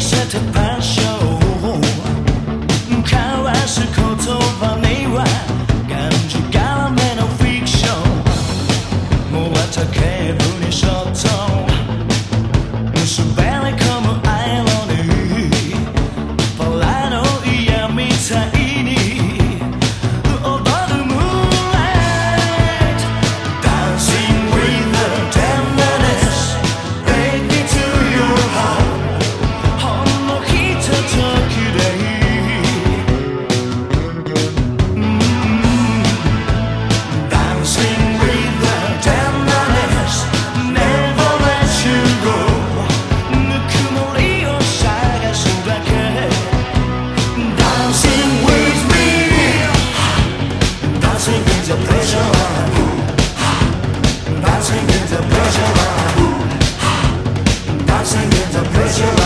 Set a passion Dancing in the pressure on. Dancing in the pressure